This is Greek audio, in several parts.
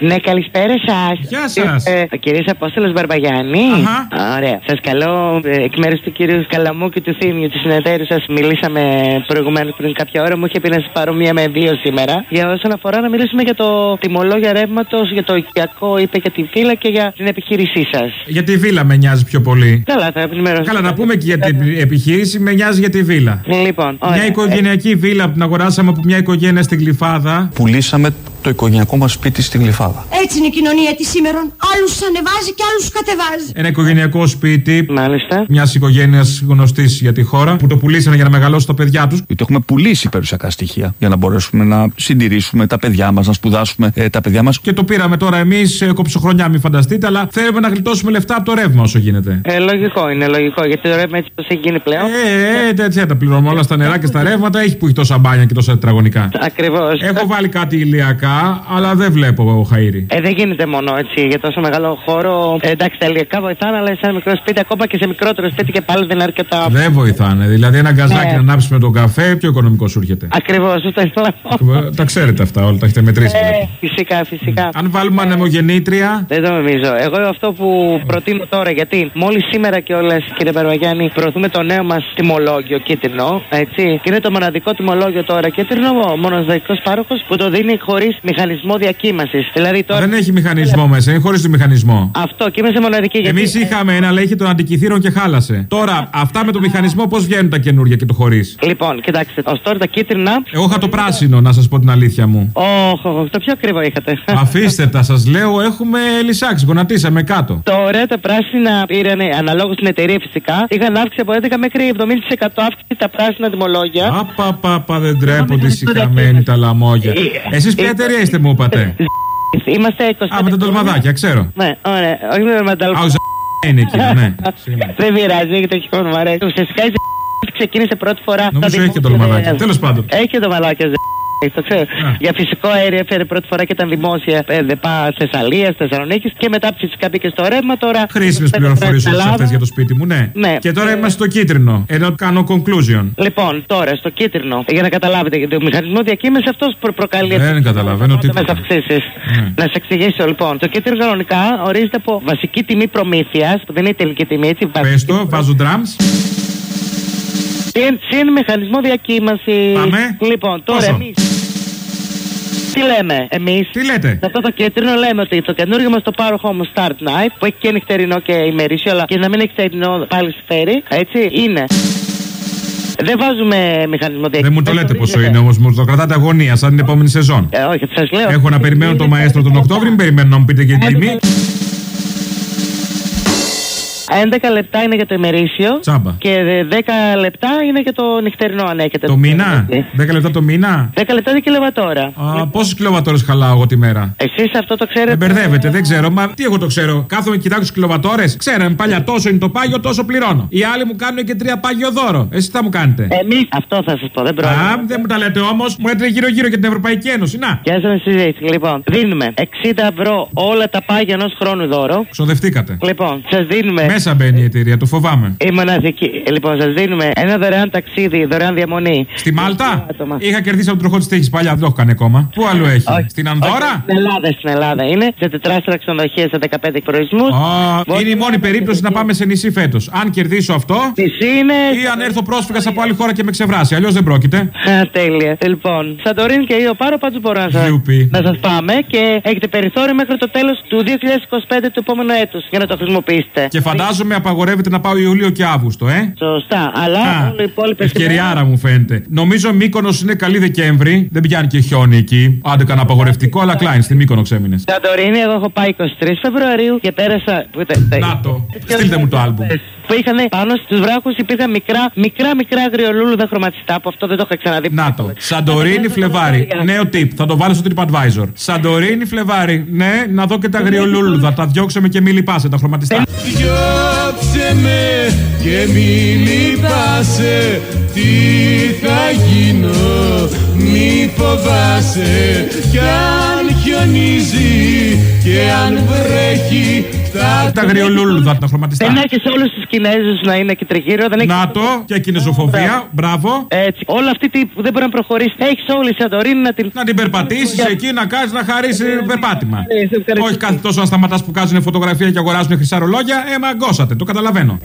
Ναι, καλησπέρα σας. Γεια σας. Ε, ο κύριος Απόστολος Μπαρμπαγιάννη. Αχα. Ωραία. Σας καλώ ε, εκ μέρους του κύριου Καλαμού και του Θήμιου, του συνεταίρου σας. Μιλήσαμε προηγουμένως πριν κάποια ώρα. Μου είχε πει να σας πάρω μία με δύο σήμερα. Για όσον αφορά να μιλήσουμε για το τιμολόγιο ρεύματος, για το οικιακό, είπε για τη φύλλα και για την επιχείρησή σας. Για τη βίλα με νοιάζει πιο πολύ. Καλά, θα ενημερώσω. Καλά, να πούμε και για την επιχείρηση, με νοιάζει για τη βίλα. Λοιπόν, ωραία. Μια οικογενειακή βίλα που την αγοράσαμε από μια οικογένεια στην Γλυφάδα. Πουλήσαμε το οικογενειακό μας σπίτι στην Γλυφάδα. Έτσι είναι η κοινωνία της σήμερα. Άλλους ανεβάζει και άλλους κατεβάζει. Ένα οικογενειακό σπίτι Μάλιστα. μιας οικογένειας γνωστής για τη χώρα που το πουλήσανε για να μεγαλώσουν τα παιδιά τους. Γιατί έχουμε πουλήσει περιουσιακά στοιχεία για να μπορέσουμε να συντηρήσουμε τα παιδιά μας, να σπουδάσουμε ε, τα παιδιά μας. Και το πήραμε τώρα εμείς κοψοχρονιά, μην φανταστείτε, αλλά θέλουμε να γλιτώσουμε λεφτά από το ρεύμα όσο γίνεται. Ε, λογικό είναι, λογικό. Γιατί το ρεύμα έτσι πώ έχει γίνει πλέον. Ε, ε, τέτοια τα πληρώνουμε όλα στα νερά και στα ρεύματα. Έχει που έχει τόσα μπάνια και τόσα τετραγωνικά. Ακριβώς. Έχω βάλει κάτι ηλιακά, αλλά δεν βλέπω χαΐρι. Ε, δεν γίνεται μόνο έτσι για τόσο μεγάλο χώρο. Ε, εντάξει, τα ηλιακά βοηθάνε, αλλά σε ένα μικρό σπίτι, ακόμα και σε μικρότερο σπίτι και πάλι δεν είναι αρκετά. Δεν βοηθάνε. Δηλαδή, ένα γκαζάκι Ναι. να ανάψει με τον καφέ, πιο οικονομικός σου έρχεται. Ακριβώς, αυτό ήθελα να πω. τα ξέρετε αυτά όλα, τα έχετε μετρήσει. Ε, βλέπω. φυσικά, φυσικά. Αν βάλουμε ανεμογεννήτρια, Δεν το νομίζω. Εγώ αυτό που προτείνω τώρα, γιατί μόλις σήμερα κιόλας, κύριε Παρβαγιάννη, προωθούμε το νέο μας τιμολόγιο κίτρινο, έτσι. Και είναι το μοναδικό τιμολόγιο τώρα κίτρινο, ο μοναδικό πάροχος που το δίνει χωρίς μηχανισμό διακύμασης. Δηλαδή τώρα. δεν έχει μηχανισμό μέσα, είναι χωρίς το μηχανισμό. Αυτό και είμαστε μοναδικοί. γιατί- Εμείς είχαμε ένα, αλλά είχε τον αντικειθήρων και χάλασε. Τώρα, αυτά με το μηχανισμό πώς βγαίνουν τα καινούργια και το χωρίς; Λοιπόν, κοιτάξτε, ω τώρα τα κίτρινα. Εγώ είχα το πράσινο, να σας πω την αλήθεια μου. Όχι, όχι, το πιο ακριβό είχατε. Αφήστε τα, σας λέω, έχουμε λυσάξει, γονατίσαμε κάτω. Τώρα τα πράσινα πήραν, αναλόγως στην εταιρεία φυσικά, είχαν αύξηση από 11 μέχρι 70% αύξηση τα πράσινα τιμολόγια. Απαπαπα, δεν τρέπονται οι συγχαμένοι τα λαμόγια. Εσείς ποια εταιρεία είστε, μου είπατε; Είμαστε 25. Α, με τα τολμαδάκια, ξέρω. Ναι, ωραία. Όχι με τα Α, τολμαδάκια. ο Ζ- είναι εκεί, ναι. Συγγνώμη. Δεν πειράζει, έχει το χιόνο μου αρέσει. Ουσιαστικά η Ζ- ξεκίνησε πρώτη φορά. Νομίζω στα έχει και δημόσια τολμαδάκια. αέρια. Τέλος πάντων. Έχει και το μαλάκια. Ζ- Το ξέρω. Α. Για φυσικό αέριο έφερε πρώτη φορά και ήταν δημόσια ε, ΔΕΠΑ Θεσσαλίας, Θεσσαλονίκης και μετά φυσικά μπήκε στο ρεύμα τώρα. Χρήσιμες Πέντε πληροφορίες στην όλε Ελλάδα. αυτές για το σπίτι μου, ναι. Ναι. Και τώρα Ε, είμαστε στο κίτρινο. Ενώ κάνω conclusion. Λοιπόν, τώρα στο κίτρινο, για να καταλάβετε, γιατί ο μηχανισμό διακύμαση αυτός προ προκαλεί. Δεν καταλαβαίνω τι τίποτα. αυξήσεις. Ναι. Να σε εξηγήσω λοιπόν. Το κίτρινο κανονικά ορίζεται από βασική τιμή προμήθειας, που δεν είναι η τελική τιμή, έτσι. Πες βασική το, βάζω drums. Συν, συν μηχανισμό διακύμαση. Πάμε. Λοιπόν, τώρα Πόσο; εμεί. Τι λέμε εμείς; Τι λέτε; Σε αυτό το κίτρινο λέμε ότι το καινούργιο μας το πάροχο όμω Start Night, που έχει και νυχτερινό και ημερήσιο, αλλά και να μην έχει νυχτερινό πάλι σφαίρι, έτσι, είναι. Δεν βάζουμε μηχανισμό διακύμαση. Δεν μου το λέτε πόσο είναι όμως, μου το κρατάτε αγωνία σαν την επόμενη σεζόν. Ε, όχι, σας λέω. Έχω να περιμένω το μαέστρο τον Οκτώβριο, μην περιμένω να μου πείτε και την τιμή. 11 λεπτά είναι για το ημερήσιο. Τσάμπα. Και 10 λεπτά είναι για το νυχτερινό, αν έχετε. Το μήνα, 10 λεπτά το μήνα; 10 λεπτά είναι κιλοβατόρα. Α, πόσες κιλοβατόρες χαλάω εγώ τη μέρα; Εσείς αυτό το ξέρετε; Δεν μπερδεύετε, δεν ξέρω. Μα τι εγώ το ξέρω; Κάθομαι και κοιτάξω του κιλοβατόρες; Ξέραμε παλιά τόσο είναι το πάγιο, τόσο πληρώνω. Οι άλλοι μου κάνουν και τρία πάγιο δώρο. Εσείς τι θα μου κάνετε; Εμείς αυτό θα σας πω, δεν πρόκειται. Α, δεν μου τα λέτε όμως. Μου λέτε γύρω-γύρω και την Ευρωπαϊκή Ένωση. Να, Γεια σας, συζήτηση. Λοιπόν, δίνουμε 60 ευρώ όλα τα πάγια ενός χρόνου δώρο. ξοδευτήκατε. Λοιπόν, σας δίνουμε. Μέσα μπαίνει η εταιρεία, το φοβάμαι. Η μοναδική. Λοιπόν, σας δίνουμε ένα δωρεάν ταξίδι, δωρεάν διαμονή. Στη Μάλτα; Άτομα. είχα κερδίσει από τον τροχό της τύχη παλιά, δεν το έχω κάνει ακόμα. Πού αλλού έχει, Όχι. στην Όχι, Ανδώρα. Στην Ελλάδα, στην Ελλάδα είναι. Σε τετράστρα ξενοδοχεία σε 15 προορισμού. Α, είναι η μόνη περίπτωση να πάμε σε νησί φέτος. Αν κερδίσω αυτό, Νησί είναι. ή αν έρθω πρόσφυγας από άλλη χώρα και με ξεβράσει. Αλλιώς δεν πρόκειται. Α, τέλεια. Λοιπόν, Σαντορίνη και Rio Πάρο πάντως μπορώ να σα Γιουπι. να σας πάμε και έχετε περιθώριο μέχρι το τέλος του 2025 του επόμενου έτους για να το χρησιμοποιήσετε. Και φαντάζομαι απαγορεύεται να πάω Ιούλιο και Αύγουστο, ε; Σωστά. Αλλά Α, όλοι οι υπόλοιπες. ευκαιριάρα μου φαίνεται. Νομίζω Μύκονος είναι καλή Δεκέμβρη. Δεν πιάνει και χιόνι εκεί. Άντε κανένα απαγορευτικό, αλλά κλάινς στη Μύκονο ξέμεινες. Σαντορίνη, εγώ έχω πάει 23 Φεβρουαρίου και πέρασα. Πείτε, Να το. Στείλτε μου το άλμπουμ. Που είχαν πάνω στους βράχους υπήρχαν μικρά, μικρά, μικρά αγριολούλουδα χρωματιστά που αυτό δεν το είχα ξαναδεί. Να το. Σαντορίνη Φλεβάρι. Νέο tip. Θα το βάλω στο TripAdvisor. Σαντορίνη Φλεβάρι. Ναι, να δω και τα αγριολούλουδα. Τα διώξαμε και μη λυπάσαι τα χρωματιστά. Διώξε με και μη λυπάσαι Τι θα γίνω μη φοβάσαι Κι αν δανείζει και αν βρέχει τα Τα αγριολούλουδα, τα χρωματιστά. Δεν έχεις όλου του Κινέζους να είναι και τριγύρω. Δεν έχεις- Να το, και κινεζοφοβία, μπράβο. Έτσι. Όλα αυτή τη που δεν μπορεί να προχωρήσει. Έχεις όλη η Σαντορίνη να την. Να την περπατήσεις εκεί, να κάνεις να χαρίσεις περπάτημα. Ε, σε ευχαριστώ. Όχι κάθε τόσο να σταματά που κάνουν φωτογραφία και αγοράζουν χρυσά ρολόγια. Ε, μαγκώσατε, το καταλαβαίνω.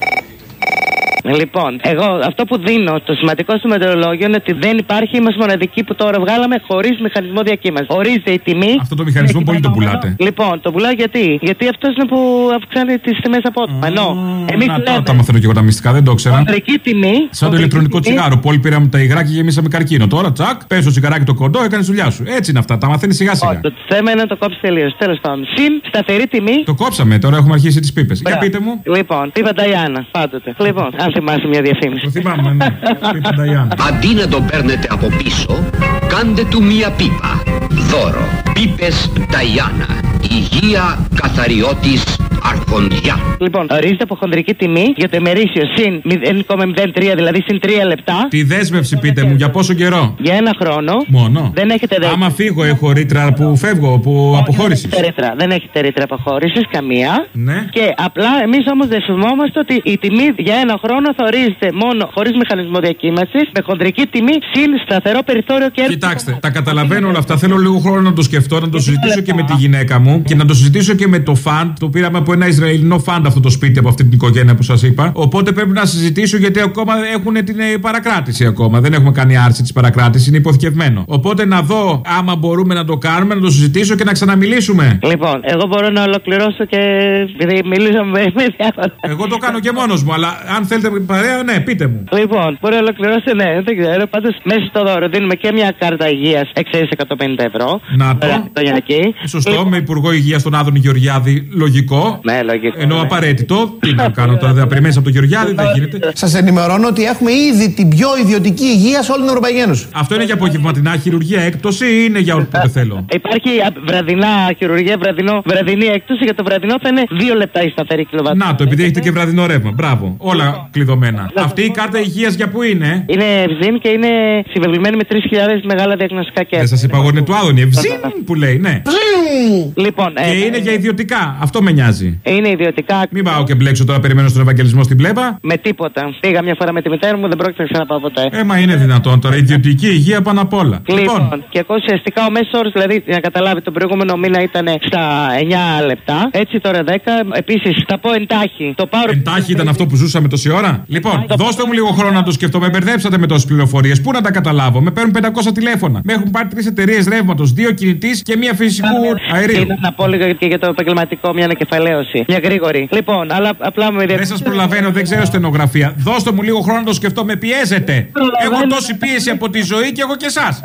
Λοιπόν, εγώ αυτό που δίνω, το σημαντικό στο μετεωρολόγιο είναι ότι δεν υπάρχει, είμαστε μοναδικοί που τώρα βγάλαμε χωρίς μηχανισμό διακύμανσης. Ορίζεται η τιμή. Αυτό το μηχανισμό πολύ το πουλάτε. Λοιπόν, το πουλάω γιατί; Γιατί αυτός είναι που αυξάνει τις τιμές απότομα. Ενώ εμείς Να, τα, λέμε. τα μαθαίνω και εγώ τα μυστικά, δεν το ήξερα. Χονδρική τιμή. Σαν το χονδρική ηλεκτρονικό τιμή, τσιγάρο. Που όλοι πήραμε τα υγρά και γεμίσαμε καρκίνο. Τώρα τσακ, πες το τσιγαράκι το κοντό, έκανε δουλειά σου. Έτσι είναι αυτά, τα μαθαίνει σιγά σιγά. Όχι, το θέμα είναι να το κόψεις τελείως. Τέλος πάντων. Συν σταθερή τιμή. Το κόψαμε, τώρα έχουμε αρχίσει τις πίπες. Για Μπράβο. πείτε μου. Λοιπόν, πίπα Νταϊάννα, πάντοτε. Λοιπόν, αν θυμάσαι μια διαφήμιση. Το θυμάμαι, ναι. Πίπα Νταϊάννα. Αντί να τον παίρνετε από πίσω, κάντε του μία πίπα. Δώρο. Πίπες Νταϊάννα. Υγεία καθαριώτης αρχοντιά. Λοιπόν, ορίζεται από χονδρική τιμή για το ημερήσιο συν 0,03, δηλαδή συν 3 λεπτά. Τη δέσμευση πείτε μου, για πόσο καιρό; Για ένα χρόνο. Μόνο. Δεν έχετε δέσμευση. Άμα φύγω, έχω ρήτρα που φεύγω, που αποχώρηση. Δεν έχετε ρήτρα. Δεν έχετε ρήτρα αποχώρησης, καμία. Ναι. Και απλά εμείς όμως δεσμευόμαστε ότι η τιμή για ένα χρόνο θα ορίζεται μόνο χωρίς μηχανισμό διακύμανση, με χονδρική τιμή συν σταθερό περιθώριο κέρδη. Κοιτάξτε, τα καταλαβαίνω όλα αυτά. Θέλω λίγο χρόνο να το σκεφτώ, να το συζητήσω και με τη γυναίκα μου και να το συζητήσω και με το φαντ. Το πήραμε από ένα Ισραηλινό φαντ αυτό το σπίτι, από αυτή την οικογένεια που σας είπα. Οπότε πρέπει να συζητήσω γιατί ακόμα έχουν την ε, παρακράτηση ακόμα. Δεν έχουμε κάνει άρση της παρακράτησης, είναι υποθηκευμένο. Οπότε να δω άμα μπορούμε να το κάνουμε, να το συζητήσω και να ξαναμιλήσουμε. Λοιπόν, εγώ μπορώ να ολοκληρώσω και. επειδή μιλήσαμε με, με διάφορα. Εγώ το κάνω και μόνος μου, αλλά αν θέλετε παρέα, ναι, πείτε μου. Λοιπόν, μπορεί να ολοκληρώσω, ναι, δεν ξέρω. Πάντως, μέσα στο δώρο δίνουμε και μια κάρτα υγείας 650 ευρώ. Να το. Ωραία, χριστουγεννιακή. Σωστό, Λοιπόν, με Υπουργό Υγείας τον Άδωνη Γεωργιάδη, λογικό. Ναι, λογικό. Ενώ ναι. απαραίτητο. Τι να κάνω τώρα, δεν θα περιμένει από τον Γεωργιάδη, δεν γίνεται. Σας ενημερώνω ότι έχουμε ήδη την πιο ιδιωτική υγεία σε όλη την Ευρωπαϊκή Ένωση. Αυτό είναι για απογευματινά χειρουργία έκπτωση ή είναι για όποτε θέλω; Υπάρχει α, βραδινά χειρουργία, βραδινό, βραδινή έκπτωση. Για το βραδινό θα είναι 2 λεπτά η σταθερή κιλοβατή. Να το, επειδή έχετε και βραδινό ρεύμα. Μπράβο. Όλα κλειδωμένα. Αυτή η κάρτα υγείας για πού είναι; Είναι ευζήν και είναι συμβεβλημένη με 3.000 μεγάλα διαγνωστικά Δεν κέρδη. σας είπα εγώ είναι του Άδωνη. Ευζήν που λέει, ναι. Λοιπόν, ε, Και είναι για ιδιωτικά. Αυτό με νοιάζει. Είναι ιδιωτικά. Μην πάω και μπλέξω τώρα, περιμένω στον Ευαγγελισμό στην πλέπα. Με τίποτα. Πήγα μια φορά με τη μητέρα μου, δεν πρόκειται να ξαναπάω ποτέ. Ε, μα είναι δυνατόν τώρα. Ιδιωτική υγεία πάνω απ' όλα. Λοιπόν, και εγώ ουσιαστικά ο μέσος όρος, δηλαδή για να καταλάβει, τον προηγούμενο μήνα ήταν στα 9 λεπτά. Έτσι τώρα 10. Επίσης, θα πω εντάχει. Το πάω. Εντάχει ήταν αυτό που ζούσαμε τόση ώρα; Λοιπόν, δώστε μου λίγο χρόνο να το σκεφτώ. Με μπερδέψατε με τόσες πληροφορίες. Πού να τα καταλάβω; Με παίρνουν 500 τηλέφωνα. Με έχουν πάρει τρεις εταιρείες ρεύματος, δύο κινητής και μία φυσικού αερίου. Είναι να πω λίγο και για το επαγγελματικό, μια ανακεφαλαίωση. Μια γρήγορη. Λοιπόν, αλλά απλά με Δεν σας προλαβαίνω, δεν ξέρω στενογραφία. Δώστε μου λίγο χρόνο να το σκεφτώ. Με πιέζετε. Έχω τόση πίεση από τη ζωή και εγώ και εσάς.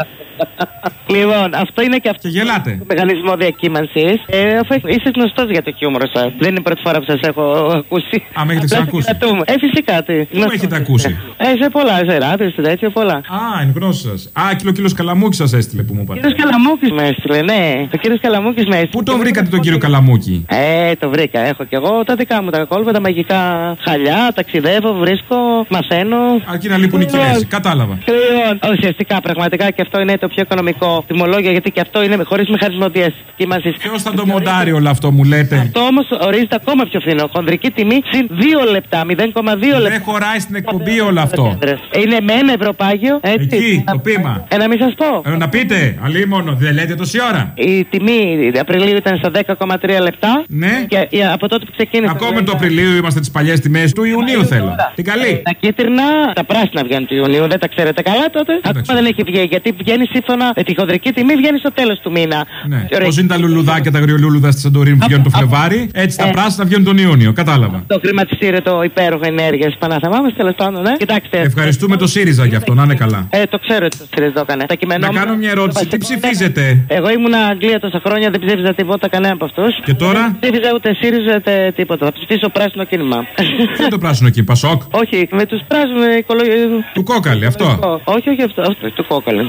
Λοιπόν, αυτό είναι και αυτό. Και γελάτε. Το μηχανισμό διακύμανσης. Ε, αφού είσαι γνωστός για το χιούμορ σας. Δεν είναι η πρώτη φορά που σας έχω ακούσει. Α, με έχετε Απλά ξανακούσει. συγκρατούμε. Ε, φυσικά τι. Πού με έχετε ακούσει; Ε, σε πολλά, σε ράδιο, σε τέτοιο πολλά. Α, είναι γνώση σας. Α, κιλο κιλο καλαμούκι σας έστειλε που μου Ο είπατε. κύριο Καλαμούκης με έστειλε, ναι. Ο κύριος Καλαμούκης με έστειλε. Πού τον βρήκατε τον κύριο Καλαμούκη; Ε, το βρήκα. Έχω κι εγώ τα δικά μου τα κόλπα, τα μαγικά χαλιά. Ταξιδεύω, βρίσκω, μαθαίνω. Αρκεί να λείπουν οι Κινέζοι. Κατάλαβα. Λοιπόν, ουσιαστικά πραγματικά και αυτό είναι το πιο οικονομικό τιμολόγιο γιατί και αυτό είναι χωρίς μηχανισμό διαστημασή. Ποιος θα το μοντάρει όλο αυτό, μου λέτε; Αυτό όμως ορίζεται ακόμα πιο φθηνό. Χονδρική τιμή συν 2 λεπτά, 0,2 λεπτά. Δεν χωράει στην εκπομπή όλο αυτό. Είναι με ένα ευρωπάγιο, έτσι. Εκεί, το πείμα. Ε, να μην σας πω. Ε, να πείτε, αλίμονο, δεν λέτε τόση ώρα. Η τιμή Απριλίου ήταν στα 10,3 λεπτά. Ναι. Και ε, από τότε που ξεκίνησε. Ακόμα το Απριλίου είμαστε τις παλιές τιμές του Ιουνίου θέλω. Την καλή. Τα κίτρινα, τα πράσινα βγαίνουν του Ιουνίου, δεν τα ξέρετε καλά τότε. Ακόμα δεν έχει βγει, γιατί βγαίνει σύμφωνα με τη χονδρική τιμή, βγαίνει στο τέλος του μήνα. Ναι. Ωραία. Πώς είναι τα λουλουδάκια, τα αγριολούλουδα στη Σαντορίνη που βγαίνουν το Φλεβάρι, έτσι τα Ε. πράσινα βγαίνουν τον Ιούνιο. Κατάλαβα. Το χρηματιστήριο το υπέροχο ενέργεια Πανάθαμα μα, τέλος πάντων, ναι. Κοιτάξτε. Ευχαριστούμε το ΣΥΡΙΖΑ για αυτό, να είναι καλά. Ε, το ξέρω ότι το ΣΥΡΙΖΑ το έκανε. Τα Να κειμενόμενα- κάνω μια ερώτηση. Τι ψηφίζετε; Εγώ ήμουν Αγγλία τόσα χρόνια, δεν ψήφιζα τίποτα κανένα από αυτούς. Και τώρα; Δεν ψήφιζα ούτε ΣΥΡΙΖΑ ούτε τίποτα. Θα ψηφίσω πράσινο κίνημα. Ποιο είναι το πράσινο εκεί, Πασόκ; όχι, με τους πράσινους οικολογικού. Του κόκαλη, αυτό. Όχι, όχι αυτό, αυτό του κόκαλου.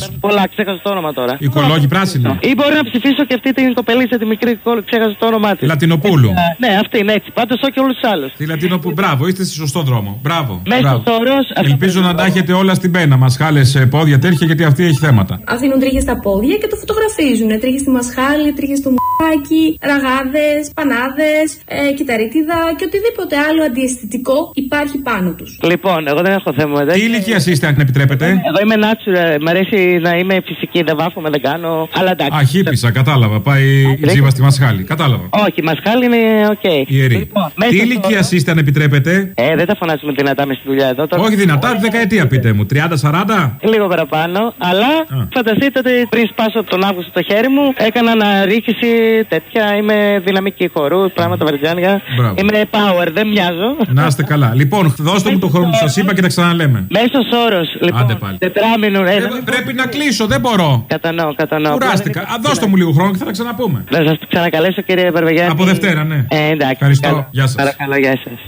Δεν- πράσινο. Πολλά, ξέχασα το όνομα τώρα. Οικολόγοι πράσινοι. Ή μπορεί να ψηφίσω και αυτή την κοπελίτσα τη μικρή, κο- ξέχασα το όνομά της. Λατινοπούλου. Ναι, αυτή είναι έτσι. Πάντως όχι όλους τους άλλους. Τη Λατινοπούλου. Μπράβο, είστε στη σωστό δρόμο. Μπράβο. Μέσο Μπράβο. όρο. Ελπίζω να τα έχετε όλα στην πένα. Μασχάλε, πόδια, τέτοια γιατί αυτή έχει θέματα. Αφήνουν τρίχες στα πόδια και το φωτογραφίζουν. Τρίχες στη μασχάλη, τρίχες στο μουάκι, ραγάδες, πανάδες, ε, κυταρίτιδα και οτιδήποτε άλλο αντιαισθητικό υπάρχει πάνω τους. Λοιπόν, εγώ δεν έχω θέμα εδώ. Τι ηλικία είστε, αν επιτρέπετε; Εγώ είμαι natural. Μ' αρέσει να είμαι φυσική. Δεν βάφομαι, δεν κάνω. Αλλά εντάξει. Α, χτύπησα, κατάλαβα. Πάει η τζίβα στη Μασχάλη. Κατάλαβα. Όχι, μασχάλη είναι οκ. Ιερή. Λοιπόν, μέσο Τι όρο- ηλικία είστε, αν επιτρέπετε; Ε, δεν τα φωνάζουμε δυνατά μες στη δουλειά εδώ. Τώρα... Όχι δυνατά, δεκαετία πείτε μου. 30-40. Λίγο παραπάνω, αλλά φανταστείτε ότι πριν σπάσω τον Αύγουστο το χέρι μου, έκανα αναρρίχηση τέτοια. Είμαι δυναμική χορούς, πράγματα βαριτζάνια. Μπράβο. Είμαι power, δεν μοιάζω. Να είστε καλά. Λοιπόν, δώστε μου το χρόνο που σας είπα και τα ξαναλέμε. Μέσος όρος, λοιπόν. Άντε πάλι. Τετράμηνο, ε, Ε, δεν- Πρέπει να κλείσω, δεν μπορώ. Κατανοώ, κατανοώ. Κουράστηκα. Α, δώστε μου λίγο χρόνο και θα τα ξαναπούμε. Να σας ξανακαλέσω, κύριε Παρβεγιάννη. Από Δευτέρα, ναι. Ε, εντάξει. Ευχαριστώ. καλά. Γεια σας. Παρακαλώ, γεια σας.